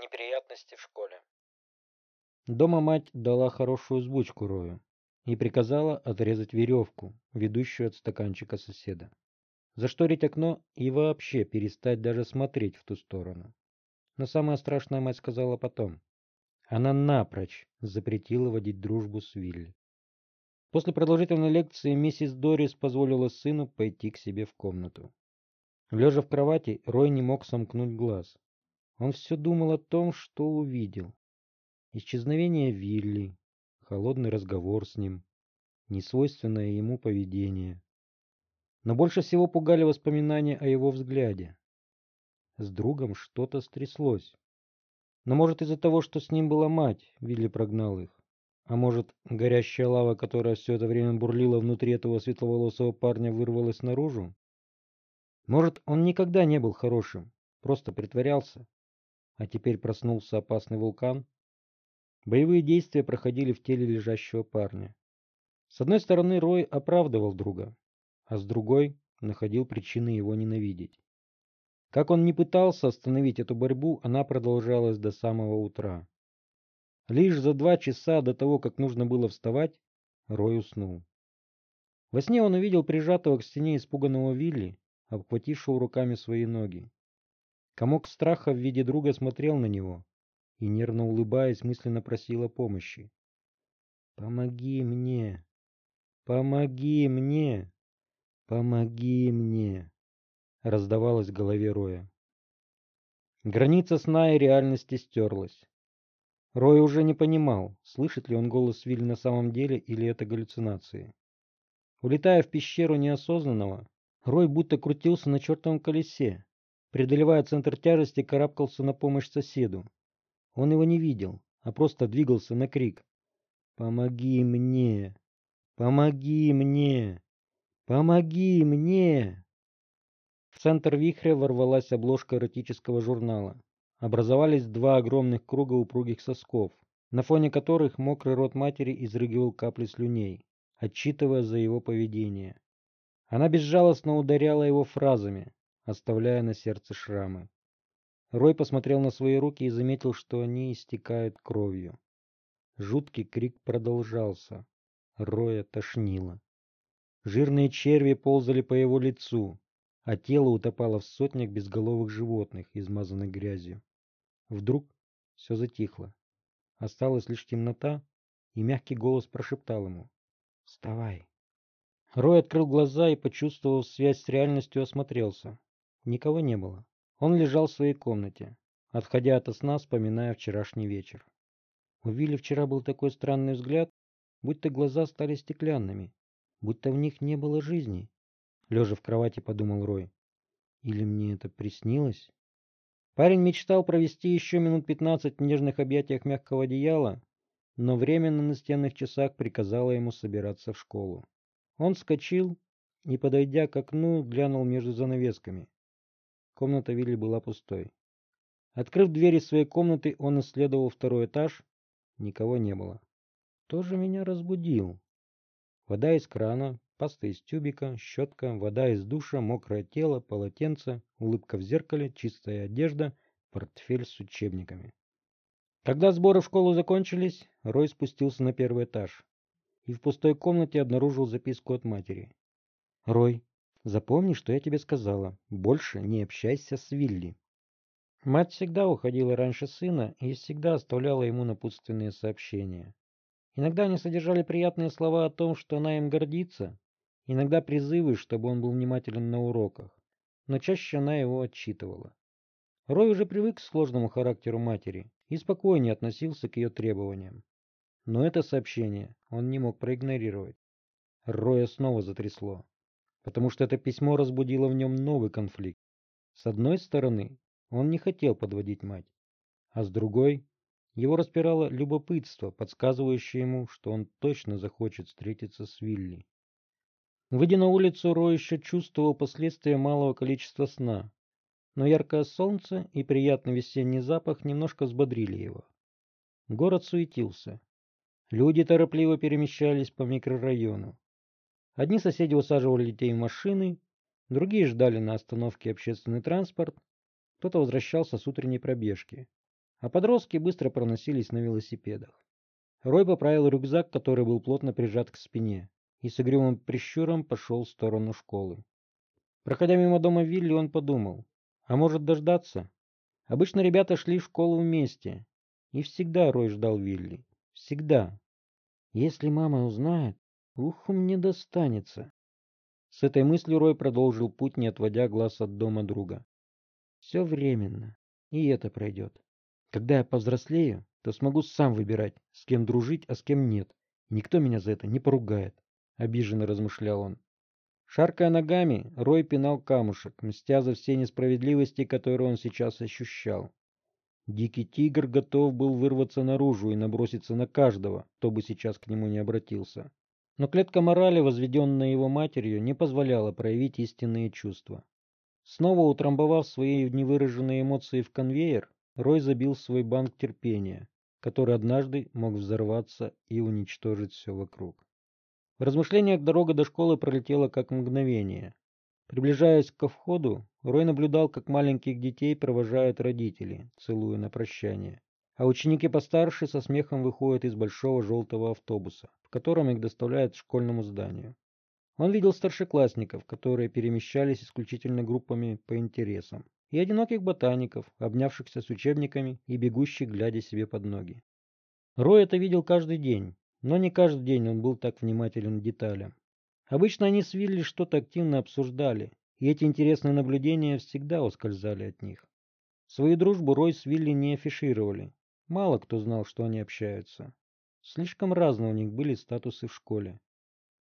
Неприятности в школе. Дома мать дала хорошую сбучку Рою и приказала отрезать веревку, ведущую от стаканчика соседа. Зашторить окно и вообще перестать даже смотреть в ту сторону. Но самое страшное мать сказала потом. Она напрочь запретила водить дружбу с Вилли. После продолжительной лекции миссис Дорис позволила сыну пойти к себе в комнату. Лежа в кровати, Рой не мог сомкнуть глаз. Он все думал о том, что увидел. Исчезновение Вилли, холодный разговор с ним, несвойственное ему поведение. Но больше всего пугали воспоминания о его взгляде. С другом что-то стряслось. Но может из-за того, что с ним была мать, Вилли прогнал их. А может, горящая лава, которая все это время бурлила внутри этого светловолосого парня, вырвалась наружу? Может, он никогда не был хорошим, просто притворялся. А теперь проснулся опасный вулкан? Боевые действия проходили в теле лежащего парня. С одной стороны, Рой оправдывал друга, а с другой находил причины его ненавидеть. Как он не пытался остановить эту борьбу, она продолжалась до самого утра. Лишь за два часа до того, как нужно было вставать, Рой уснул. Во сне он увидел прижатого к стене испуганного Вилли, обхватившего руками свои ноги. Комок страха в виде друга смотрел на него и, нервно улыбаясь, мысленно просил о помощи. «Помоги мне! Помоги мне! Помоги мне!» раздавалось в голове Роя. Граница сна и реальности стерлась. Рой уже не понимал, слышит ли он голос Вилли на самом деле или это галлюцинации. Улетая в пещеру неосознанного, Рой будто крутился на чертовом колесе, преодолевая центр тяжести, карабкался на помощь соседу. Он его не видел, а просто двигался на крик. «Помоги мне! Помоги мне! Помоги мне!» В центр вихря ворвалась обложка эротического журнала. Образовались два огромных круга упругих сосков, на фоне которых мокрый рот матери изрыгивал капли слюней, отчитывая за его поведение. Она безжалостно ударяла его фразами, оставляя на сердце шрамы. Рой посмотрел на свои руки и заметил, что они истекают кровью. Жуткий крик продолжался. Роя тошнило. Жирные черви ползали по его лицу, а тело утопало в сотнях безголовых животных, измазанных грязью. Вдруг все затихло. Осталась лишь темнота, и мягкий голос прошептал ему «Вставай». Рой открыл глаза и, почувствовав связь с реальностью, осмотрелся. Никого не было. Он лежал в своей комнате, отходя от сна, вспоминая вчерашний вечер. У Вилли вчера был такой странный взгляд, будто глаза стали стеклянными, будто в них не было жизни. Лежа в кровати, подумал Рой. Или мне это приснилось? Парень мечтал провести еще минут пятнадцать в нежных объятиях мягкого одеяла, но время на настенных часах приказало ему собираться в школу. Он вскочил и, подойдя к окну, глянул между занавесками. Комната Вилли была пустой. Открыв двери своей комнаты, он исследовал второй этаж. Никого не было. Кто же меня разбудил? Вода из крана, Паста из тюбика, щетка, вода из душа, мокрое тело, полотенце, улыбка в зеркале, чистая одежда, портфель с учебниками. Когда сборы в школу закончились, Рой спустился на первый этаж и в пустой комнате обнаружил записку от матери. «Рой, запомни, что я тебе сказала. Больше не общайся с Вилли». Мать всегда уходила раньше сына и всегда оставляла ему напутственные сообщения. Иногда они содержали приятные слова о том, что она им гордится, Иногда призывы, чтобы он был внимателен на уроках, но чаще она его отчитывала. Рой уже привык к сложному характеру матери и спокойнее относился к ее требованиям. Но это сообщение он не мог проигнорировать. Роя снова затрясло, потому что это письмо разбудило в нем новый конфликт. С одной стороны, он не хотел подводить мать, а с другой, его распирало любопытство, подсказывающее ему, что он точно захочет встретиться с Вилли. Выйдя на улицу, Рой еще чувствовал последствия малого количества сна, но яркое солнце и приятный весенний запах немножко взбодрили его. Город суетился. Люди торопливо перемещались по микрорайону. Одни соседи усаживали детей в машины, другие ждали на остановке общественный транспорт, кто-то возвращался с утренней пробежки. а подростки быстро проносились на велосипедах. Рой поправил рюкзак, который был плотно прижат к спине, и с игривым прищуром пошел в сторону школы. Проходя мимо дома Вилли, он подумал, а может дождаться? Обычно ребята шли в школу вместе, и всегда Рой ждал Вилли. Всегда. Если мама узнает, уху мне достанется. С этой мыслью Рой продолжил путь, не отводя глаз от дома друга. Все временно, и это пройдет. Когда я повзрослею, то смогу сам выбирать, с кем дружить, а с кем нет. Никто меня за это не поругает, — обиженно размышлял он. Шаркая ногами, Рой пинал камушек, мстя за все несправедливости, которые он сейчас ощущал. Дикий тигр готов был вырваться наружу и наброситься на каждого, кто бы сейчас к нему не обратился. Но клетка морали, возведенная его матерью, не позволяла проявить истинные чувства. Снова утрамбовав свои невыраженные эмоции в конвейер, Рой забил свой банк терпения, который однажды мог взорваться и уничтожить все вокруг. В размышлениях дорога до школы пролетела как мгновение. Приближаясь к входу, Рой наблюдал, как маленьких детей провожают родители, целуя на прощание. А ученики постарше со смехом выходят из большого желтого автобуса, в котором их доставляют к школьному зданию. Он видел старшеклассников, которые перемещались исключительно группами по интересам, и одиноких ботаников, обнявшихся с учебниками и бегущих, глядя себе под ноги. Рой это видел каждый день, но не каждый день он был так внимателен к деталям. Обычно они с Вилли что-то активно обсуждали, и эти интересные наблюдения всегда ускользали от них. Свою дружбу Рой с Вилли не афишировали. Мало кто знал, что они общаются. Слишком разные у них были статусы в школе.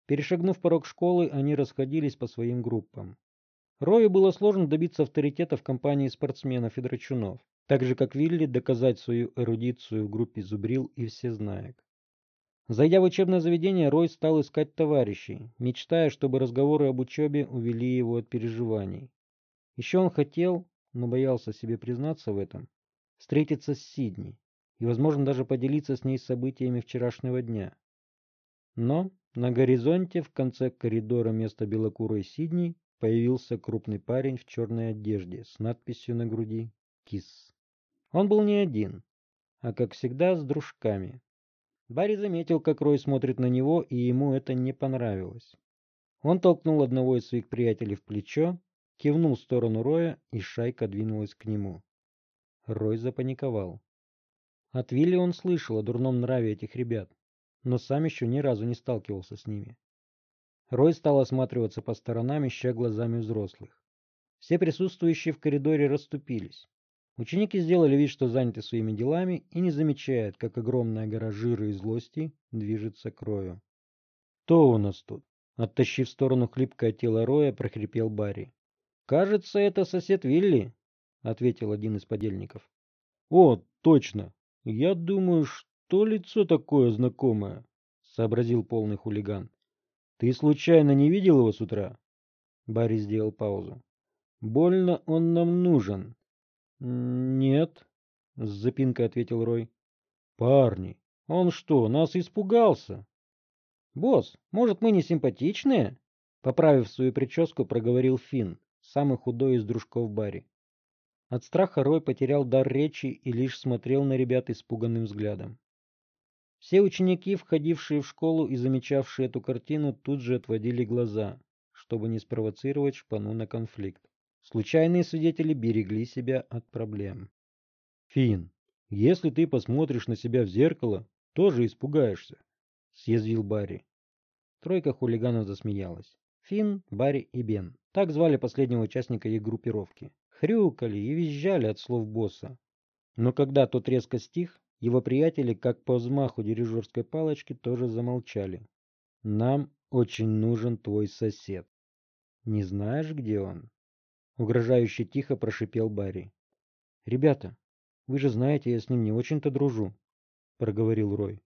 Перешагнув порог школы, они расходились по своим группам. Рою было сложно добиться авторитета в компании спортсменов и драчунов, так же как Вилли доказать свою эрудицию в группе зубрил и всезнаек. Зайдя в учебное заведение, Рой стал искать товарищей, мечтая, чтобы разговоры об учебе увели его от переживаний. Еще он хотел, но боялся себе признаться в этом, встретиться с Сидни и, возможно, даже поделиться с ней событиями вчерашнего дня. Но на горизонте в конце коридора вместо белокурой Сидни появился крупный парень в черной одежде с надписью на груди «Кис». Он был не один, а, как всегда, с дружками. Барри заметил, как Рой смотрит на него, и ему это не понравилось. Он толкнул одного из своих приятелей в плечо, кивнул в сторону Роя, и шайка двинулась к нему. Рой запаниковал. От Вилли он слышал о дурном нраве этих ребят, но сам еще ни разу не сталкивался с ними. Рой стал осматриваться по сторонам, ища глазами взрослых. Все присутствующие в коридоре расступились. Ученики сделали вид, что заняты своими делами и не замечают, как огромная гора жира и злости движется к Рою. «Кто у нас тут?» Оттащив в сторону хлипкое тело Роя, прохрипел Барри. «Кажется, это сосед Вилли», — ответил один из подельников. «О, точно! Я думаю, что лицо такое знакомое», — сообразил полный хулиган. «Ты случайно не видел его с утра?» Барри сделал паузу. «Больно он нам нужен. «Нет», — с запинкой ответил Рой. «Парни, он что, нас испугался?» «Босс, может, мы не симпатичные?» Поправив свою прическу, проговорил Финн, самый худой из дружков Барри. От страха Рой потерял дар речи и лишь смотрел на ребят испуганным взглядом. Все ученики, входившие в школу и замечавшие эту картину, тут же отводили глаза, чтобы не спровоцировать шпану на конфликт. Случайные свидетели берегли себя от проблем. Фин, если ты посмотришь на себя в зеркало, тоже испугаешься, съязвил Барри. Тройка хулиганов засмеялась. Фин, Барри и Бен. Так звали последнего участника их группировки. Хрюкали и визжали от слов босса. Но когда тот резко стих, его приятели, как по взмаху дирижерской палочки, тоже замолчали. «Нам очень нужен твой сосед. Не знаешь, где он?» Угрожающе тихо прошипел Барри. «Ребята, вы же знаете, я с ним не очень-то дружу», — проговорил Рой.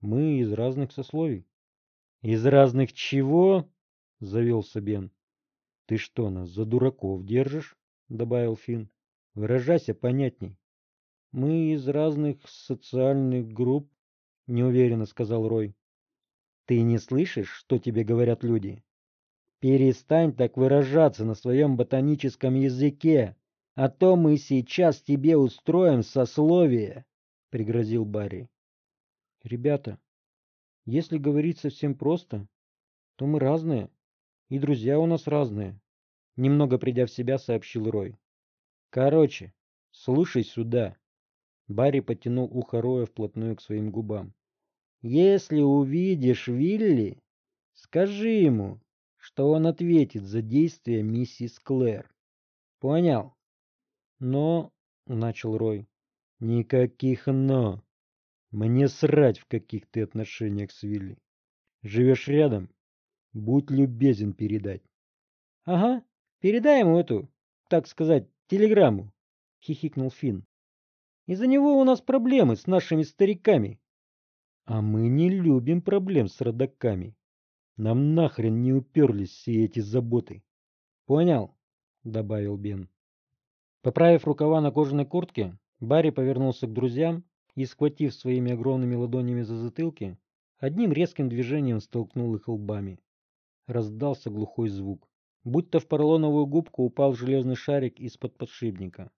«Мы из разных сословий». «Из разных чего?» — завелся Бен. «Ты что, нас за дураков держишь?» — добавил Финн. «Выражайся понятней». «Мы из разных социальных групп», — неуверенно сказал Рой. «Ты не слышишь, что тебе говорят люди?» Перестань так выражаться на своем ботаническом языке. А то мы сейчас тебе устроим сословие, — пригрозил Барри. Ребята, если говорить совсем просто, то мы разные, и друзья у нас разные, — немного придя в себя, сообщил Рой. Короче, слушай сюда. Барри потянул ухо Роя вплотную к своим губам. Если увидишь Вилли, скажи ему, что он ответит за действия миссис Клэр. Понял? Но, — начал Рой, — никаких «но». Мне срать, в каких ты отношениях с Вилли. Живешь рядом? Будь любезен передать. — Ага, передай ему эту, так сказать, телеграмму, — хихикнул Финн. — Из-за него у нас проблемы с нашими стариками. — А мы не любим проблем с родаками. Нам нахрен не уперлись все эти заботы. — Понял, — добавил Бен. Поправив рукава на кожаной куртке, Барри повернулся к друзьям и, схватив своими огромными ладонями за затылки, одним резким движением столкнул их лбами. Раздался глухой звук. Будто в поролоновую губку упал железный шарик из-под подшипника.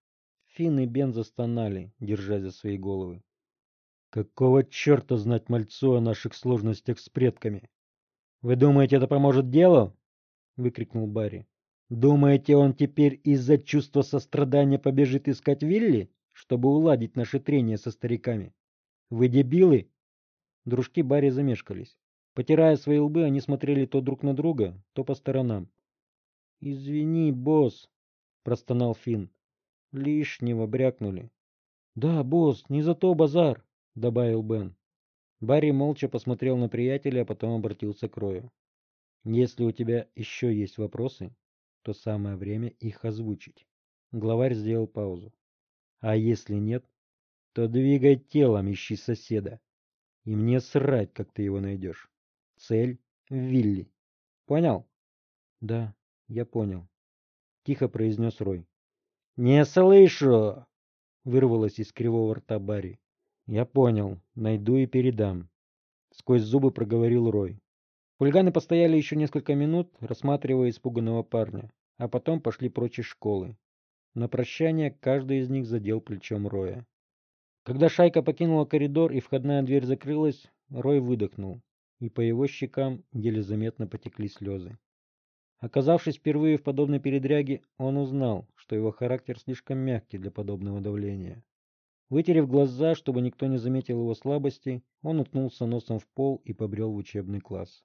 Финн и Бен застонали, держась за свои головы. «Какого черта знать мальцу о наших сложностях с предками?» «Вы думаете, это поможет делу?» — выкрикнул Барри. Думаете, он теперь из-за чувства сострадания побежит искать Вилли, чтобы уладить наши трения со стариками? Вы дебилы? Дружки Барри замешкались. Потирая свои лбы, они смотрели то друг на друга, то по сторонам. «Извини, босс», — простонал Финн. «Лишнего брякнули». «Да, босс, не за то базар», — добавил Бен. Барри молча посмотрел на приятеля, а потом обратился к Рою. «Если у тебя еще есть вопросы, то самое время их озвучить. Главарь сделал паузу. А если нет, то двигай телом, ищи соседа. И мне срать, как ты его найдешь. Цель — Вилли. Понял? Да, я понял. Тихо произнес Рой. Не слышу! Вырвалось из кривого рта Барри. Я понял. Найду и передам. Сквозь зубы проговорил Рой. Хулиганы постояли еще несколько минут, рассматривая испуганного парня, а потом пошли прочь из школы. На прощание каждый из них задел плечом Роя. Когда шайка покинула коридор и входная дверь закрылась, Рой выдохнул, и по его щекам еле заметно потекли слезы. Оказавшись впервые в подобной передряге, он узнал, что его характер слишком мягкий для подобного давления. Вытерев глаза, чтобы никто не заметил его слабости, он уткнулся носом в пол и побрел в учебный класс.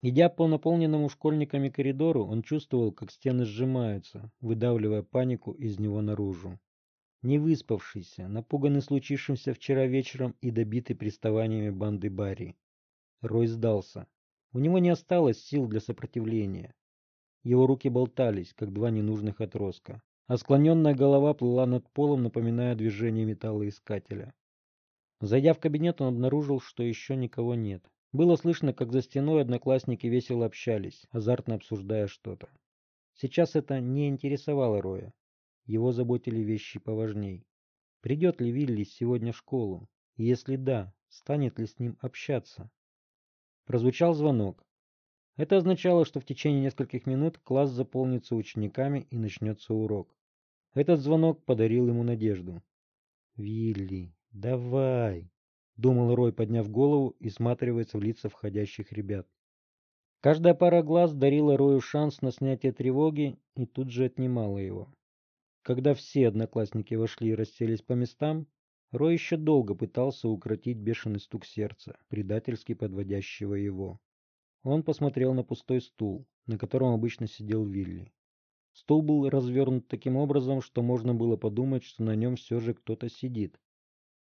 Идя по наполненному школьниками коридору, он чувствовал, как стены сжимаются, выдавливая панику из него наружу. Не выспавшийся, напуганный случившимся вчера вечером и добитый приставаниями банды Барри. Рой сдался. У него не осталось сил для сопротивления. Его руки болтались, как два ненужных отростка, а склоненная голова плыла над полом, напоминая движение металлоискателя. Зайдя в кабинет, он обнаружил, что еще никого нет. Было слышно, как за стеной одноклассники весело общались, азартно обсуждая что-то. Сейчас это не интересовало Роя. Его заботили вещи поважней. Придет ли Вилли сегодня в школу? Если да, станет ли с ним общаться? Прозвучал звонок. Это означало, что в течение нескольких минут класс заполнится учениками и начнется урок. Этот звонок подарил ему надежду. «Вилли, давай!» — думал Рой, подняв голову и сматриваясь в лица входящих ребят. Каждая пара глаз дарила Рою шанс на снятие тревоги и тут же отнимала его. Когда все одноклассники вошли и расселись по местам, Рой еще долго пытался укротить бешеный стук сердца, предательски подводящего его. Он посмотрел на пустой стул, на котором обычно сидел Вилли. Стул был развернут таким образом, что можно было подумать, что на нем все же кто-то сидит,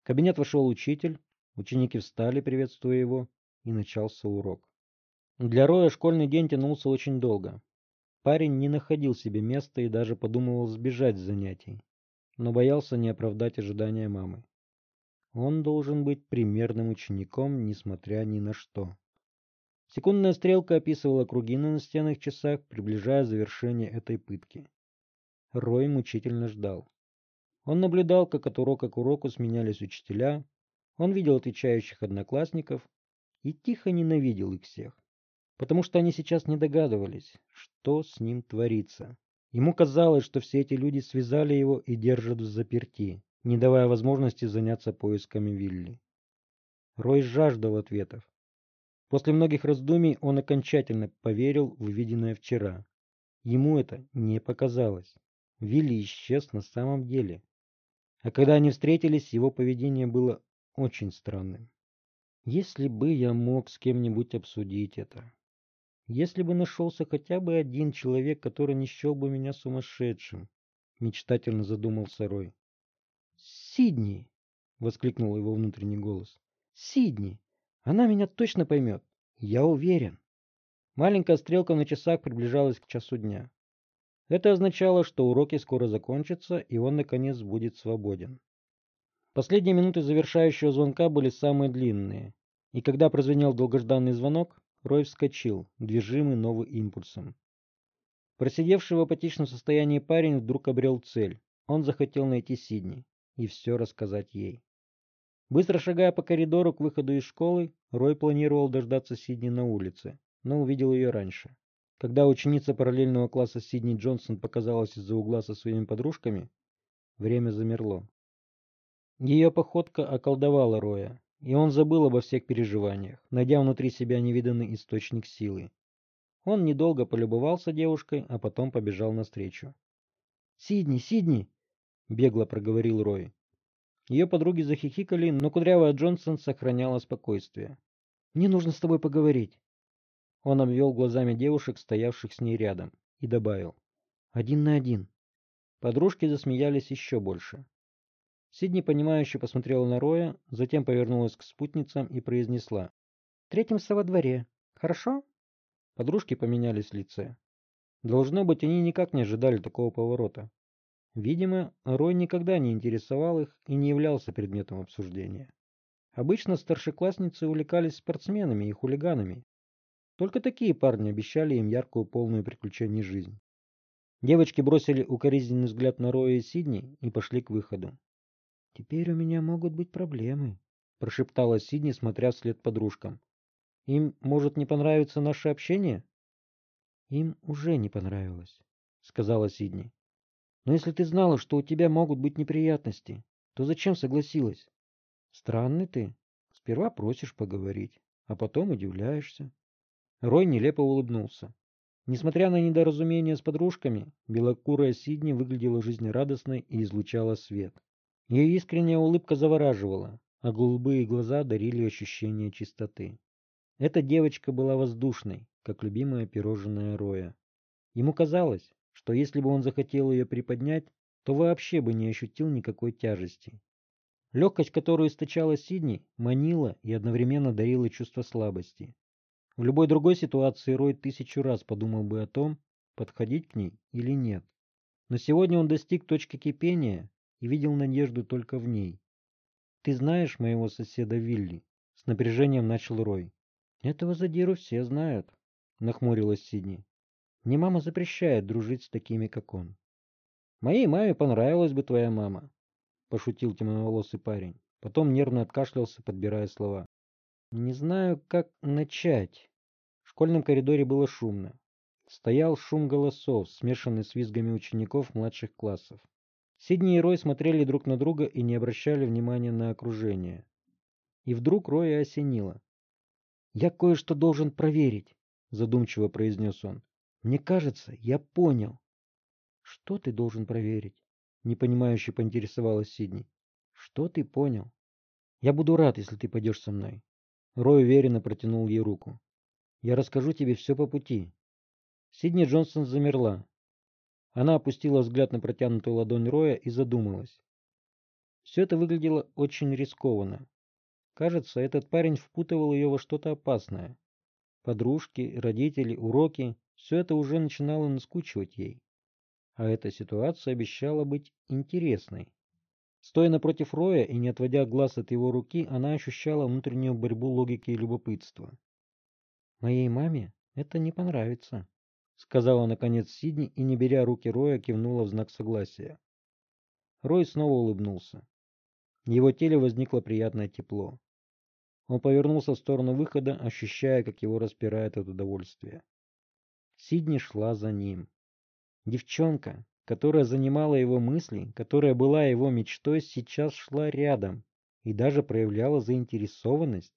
в кабинет вошел учитель, ученики встали, приветствуя его, и начался урок. Для Роя школьный день тянулся очень долго. Парень не находил себе места и даже подумывал сбежать с занятий, но боялся не оправдать ожидания мамы. Он должен быть примерным учеником, несмотря ни на что. Секундная стрелка описывала круги на настенных часах, приближая завершение этой пытки. Рой мучительно ждал. Он наблюдал, как от урока к уроку сменялись учителя, он видел отвечающих одноклассников и тихо ненавидел их всех, потому что они сейчас не догадывались, что с ним творится, Ему казалось, что все эти люди связали его и держат в заперти, не давая возможности заняться поисками Вилли. Рой жаждал ответов. После многих раздумий он окончательно поверил в увиденное вчера. Ему это не показалось. Вилли исчез на самом деле. А когда они встретились, его поведение было очень странным. Если бы я мог с кем-нибудь обсудить это. Если бы нашелся хотя бы один человек, который не счел бы меня сумасшедшим, мечтательно задумался Рой. «Сидни!» — воскликнул его внутренний голос. «Сидни! Она меня точно поймет! Я уверен!» Маленькая стрелка на часах приближалась к часу дня. Это означало, что уроки скоро закончатся, и он, наконец, будет свободен. Последние минуты завершающего звонка были самые длинные, и когда прозвенел долгожданный звонок, Рой вскочил, движимый новым импульсом. Просидевший в апатичном состоянии парень вдруг обрел цель. Он захотел найти Сидни и все рассказать ей. Быстро шагая по коридору к выходу из школы, Рой планировал дождаться Сидни на улице, но увидел ее раньше. Когда ученица параллельного класса Сидни Джонсон показалась из-за угла со своими подружками, время замерло. Ее походка околдовала Роя, и он забыл обо всех переживаниях, найдя внутри себя невиданный источник силы. Он недолго полюбовался девушкой, а потом побежал навстречу. «Сидни, Сидни!» — бегло проговорил Рой. Ее подруги захихикали, но кудрявая Джонсон сохраняла спокойствие. «Мне нужно с тобой поговорить». Он обвел глазами девушек, стоявших с ней рядом, и добавил. «Один на один». Подружки засмеялись еще больше. Сидни, понимающе посмотрела на Роя, затем повернулась к спутницам и произнесла. «Встретимся во дворе. Хорошо?» Подружки поменялись лице. Должно быть, они никак не ожидали такого поворота. Видимо, Рой никогда не интересовал их и не являлся предметом обсуждения. Обычно старшеклассницы увлекались спортсменами и хулиганами, только такие парни обещали им яркую, полную приключений жизнь. Девочки бросили укоризненный взгляд на Роя и Сидни и пошли к выходу. «Теперь у меня могут быть проблемы», — прошептала Сидни, смотря вслед подружкам. «Им может не понравиться наше общение?» «Им уже не понравилось», — сказала Сидни. «Но если ты знала, что у тебя могут быть неприятности, то зачем согласилась? Странный ты. Сперва просишь поговорить, а потом удивляешься». Рой нелепо улыбнулся. Несмотря на недоразумение с подружками, белокурая Сидни выглядела жизнерадостной и излучала свет. Ее искренняя улыбка завораживала, а голубые глаза дарили ощущение чистоты. Эта девочка была воздушной, как любимое пирожное Роя. Ему казалось, что если бы он захотел ее приподнять, то вообще бы не ощутил никакой тяжести. Легкость, которую источала Сидни, манила и одновременно дарила чувство слабости. В любой другой ситуации Рой тысячу раз подумал бы о том, подходить к ней или нет. Но сегодня он достиг точки кипения и видел надежду только в ней. «Ты знаешь моего соседа Вилли?» — с напряжением начал Рой. «Этого задиру все знают», — нахмурилась Сидни. «Мне мама запрещает дружить с такими, как он». «Моей маме понравилась бы твоя мама», — пошутил темноволосый парень. Потом нервно откашлялся, подбирая слова. Не знаю, как начать. В школьном коридоре было шумно. Стоял шум голосов, смешанный с визгами учеников младших классов. Сидни и Рой смотрели друг на друга и не обращали внимания на окружение. И вдруг Роя осенило. «Я кое-что должен проверить», — задумчиво произнес он. «Мне кажется, я понял». «Что ты должен проверить?» — непонимающе поинтересовалась Сидни. «Что ты понял?» «Я буду рад, если ты пойдешь со мной. Рой уверенно протянул ей руку. «Я расскажу тебе все по пути». Сидни Джонсон замерла. Она опустила взгляд на протянутую ладонь Роя и задумалась. Все это выглядело очень рискованно. Кажется, этот парень впутывал ее во что-то опасное. Подружки, родители, уроки – все это уже начинало наскучивать ей. А эта ситуация обещала быть интересной. Стоя напротив Роя и не отводя глаз от его руки, она ощущала внутреннюю борьбу логики и любопытства. «Моей маме это не понравится», — сказала наконец Сидни и, не беря руки Роя, кивнула в знак согласия. Рой снова улыбнулся. В его теле возникло приятное тепло. Он повернулся в сторону выхода, ощущая, как его распирает от удовольствия. Сидни шла за ним. Девчонка, которая занимала его мысли, которая была его мечтой, сейчас шла рядом и даже проявляла заинтересованность.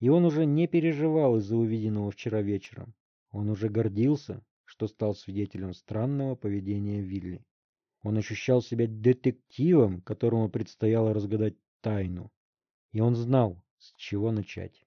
И он уже не переживал из-за увиденного вчера вечером. Он уже гордился, что стал свидетелем странного поведения Вилли. Он ощущал себя детективом, которому предстояло разгадать тайну. И он знал, с чего начать.